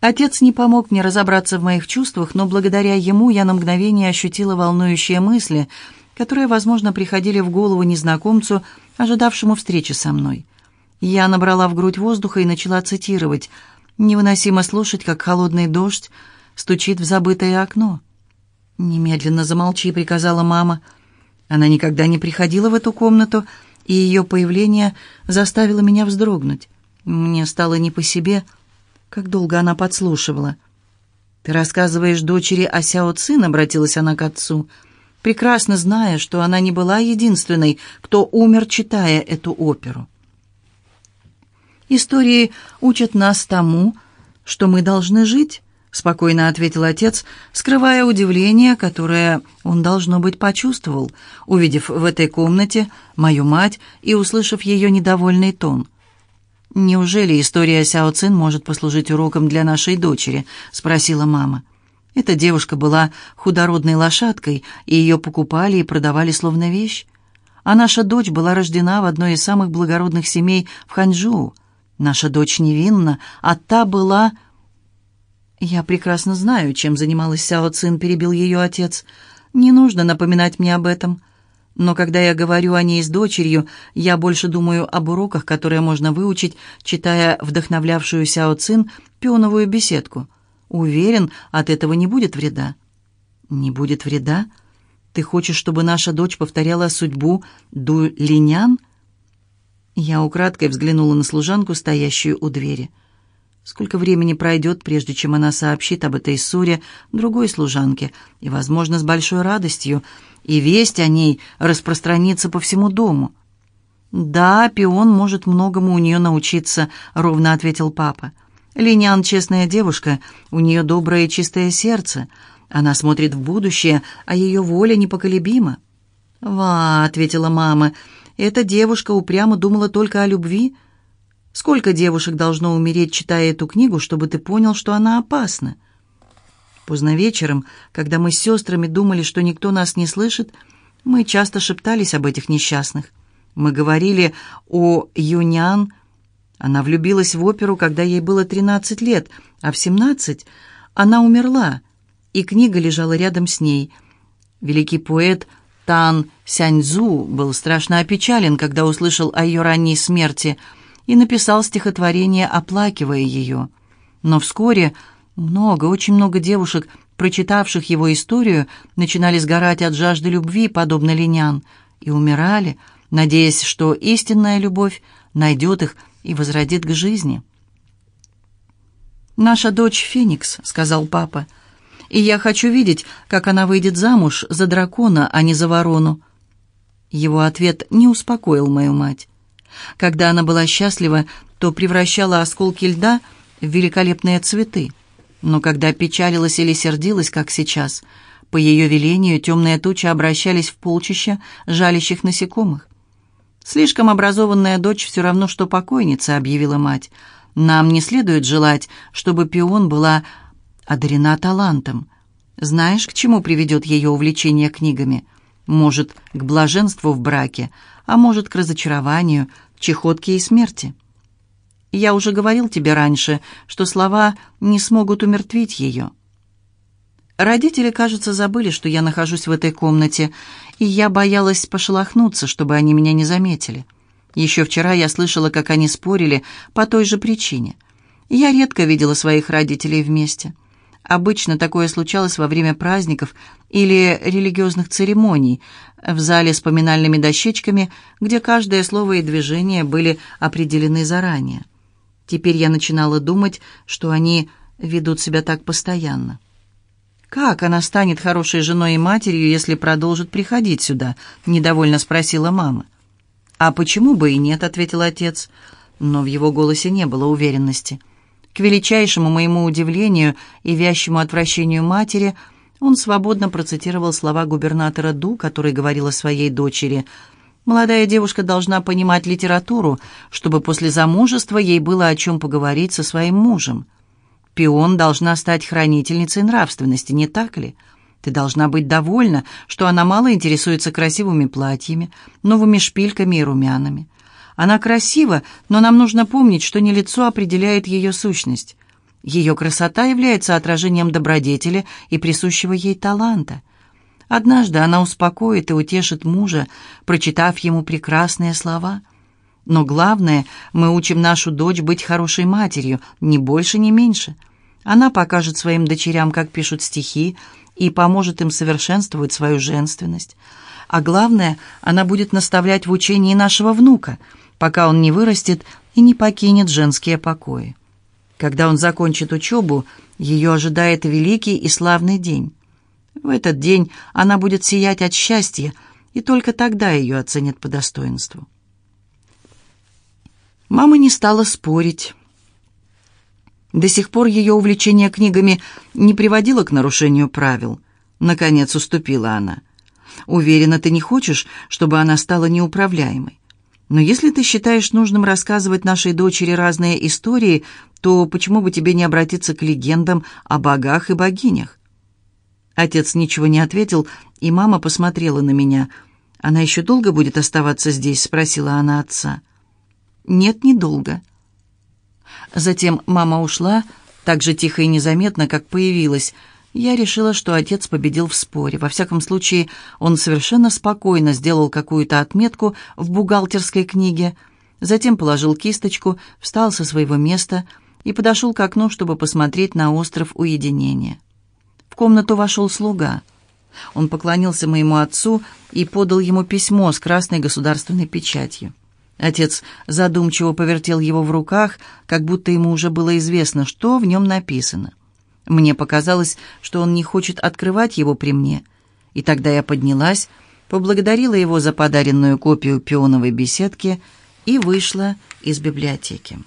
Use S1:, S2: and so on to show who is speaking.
S1: Отец не помог мне разобраться в моих чувствах, но благодаря ему я на мгновение ощутила волнующие мысли, которые, возможно, приходили в голову незнакомцу, ожидавшему встречи со мной. Я набрала в грудь воздуха и начала цитировать. «Невыносимо слушать, как холодный дождь стучит в забытое окно». «Немедленно замолчи», — приказала мама. Она никогда не приходила в эту комнату, и ее появление заставило меня вздрогнуть. Мне стало не по себе — как долго она подслушивала. «Ты рассказываешь дочери о Сяо Цин», — обратилась она к отцу, прекрасно зная, что она не была единственной, кто умер, читая эту оперу. «Истории учат нас тому, что мы должны жить», — спокойно ответил отец, скрывая удивление, которое он, должно быть, почувствовал, увидев в этой комнате мою мать и услышав ее недовольный тон — «Неужели история Сяо Цин может послужить уроком для нашей дочери?» — спросила мама. Эта девушка была худородной лошадкой, и ее покупали и продавали словно вещь. А наша дочь была рождена в одной из самых благородных семей в Ханчжоу. Наша дочь невинна, а та была... «Я прекрасно знаю, чем занималась Сяо Цин», — перебил ее отец. «Не нужно напоминать мне об этом. Но когда я говорю о ней с дочерью, я больше думаю об уроках, которые можно выучить, читая вдохновлявшую Сяо Цин пионовую беседку. Уверен, от этого не будет вреда. Не будет вреда? Ты хочешь, чтобы наша дочь повторяла судьбу Ду Линян? Я украдкой взглянула на служанку, стоящую у двери. Сколько времени пройдет, прежде чем она сообщит об этой ссоре другой служанке, и, возможно, с большой радостью, и весть о ней распространится по всему дому. «Да, пион может многому у нее научиться», — ровно ответил папа. «Линян честная девушка, у нее доброе и чистое сердце. Она смотрит в будущее, а ее воля непоколебима». «Ва», — ответила мама, — «эта девушка упрямо думала только о любви». Сколько девушек должно умереть, читая эту книгу, чтобы ты понял, что она опасна? Поздно вечером, когда мы с сестрами думали, что никто нас не слышит, мы часто шептались об этих несчастных. Мы говорили о Юнян. Она влюбилась в оперу, когда ей было 13 лет, а в 17 она умерла, и книга лежала рядом с ней. Великий поэт Тан Сяньцзу был страшно опечален, когда услышал о ее ранней смерти – и написал стихотворение, оплакивая ее. Но вскоре много, очень много девушек, прочитавших его историю, начинали сгорать от жажды любви, подобно линян, и умирали, надеясь, что истинная любовь найдет их и возродит к жизни. «Наша дочь Феникс», — сказал папа, — «и я хочу видеть, как она выйдет замуж за дракона, а не за ворону». Его ответ не успокоил мою мать. Когда она была счастлива, то превращала осколки льда в великолепные цветы. Но когда печалилась или сердилась, как сейчас, по ее велению темные тучи обращались в полчища жалящих насекомых. «Слишком образованная дочь все равно, что покойница», — объявила мать. «Нам не следует желать, чтобы пион была одарена талантом. Знаешь, к чему приведет ее увлечение книгами? Может, к блаженству в браке, а может, к разочарованию, чехотке и смерти. Я уже говорил тебе раньше, что слова не смогут умертвить ее. Родители, кажется, забыли, что я нахожусь в этой комнате, и я боялась пошелохнуться, чтобы они меня не заметили. Еще вчера я слышала, как они спорили по той же причине. Я редко видела своих родителей вместе. Обычно такое случалось во время праздников или религиозных церемоний, в зале с поминальными дощечками, где каждое слово и движение были определены заранее. Теперь я начинала думать, что они ведут себя так постоянно. «Как она станет хорошей женой и матерью, если продолжит приходить сюда?» — недовольно спросила мама. «А почему бы и нет?» — ответил отец. Но в его голосе не было уверенности. К величайшему моему удивлению и вящему отвращению матери он свободно процитировал слова губернатора Ду, который говорил о своей дочери. «Молодая девушка должна понимать литературу, чтобы после замужества ей было о чем поговорить со своим мужем. Пион должна стать хранительницей нравственности, не так ли?» Ты должна быть довольна, что она мало интересуется красивыми платьями, новыми шпильками и румянами. Она красива, но нам нужно помнить, что не лицо определяет ее сущность. Ее красота является отражением добродетели и присущего ей таланта. Однажды она успокоит и утешит мужа, прочитав ему прекрасные слова. Но главное, мы учим нашу дочь быть хорошей матерью, ни больше, ни меньше. Она покажет своим дочерям, как пишут стихи, и поможет им совершенствовать свою женственность. А главное, она будет наставлять в учении нашего внука, пока он не вырастет и не покинет женские покои. Когда он закончит учебу, ее ожидает великий и славный день. В этот день она будет сиять от счастья, и только тогда ее оценят по достоинству. Мама не стала спорить. До сих пор ее увлечение книгами не приводило к нарушению правил. Наконец уступила она. Уверена, ты не хочешь, чтобы она стала неуправляемой. Но если ты считаешь нужным рассказывать нашей дочери разные истории, то почему бы тебе не обратиться к легендам о богах и богинях? Отец ничего не ответил, и мама посмотрела на меня. «Она еще долго будет оставаться здесь?» — спросила она отца. «Нет, недолго». Затем мама ушла, так же тихо и незаметно, как появилась — я решила, что отец победил в споре. Во всяком случае, он совершенно спокойно сделал какую-то отметку в бухгалтерской книге, затем положил кисточку, встал со своего места и подошел к окну, чтобы посмотреть на остров уединения. В комнату вошел слуга. Он поклонился моему отцу и подал ему письмо с красной государственной печатью. Отец задумчиво повертел его в руках, как будто ему уже было известно, что в нем написано. Мне показалось, что он не хочет открывать его при мне. И тогда я поднялась, поблагодарила его за подаренную копию пионовой беседки и вышла из библиотеки.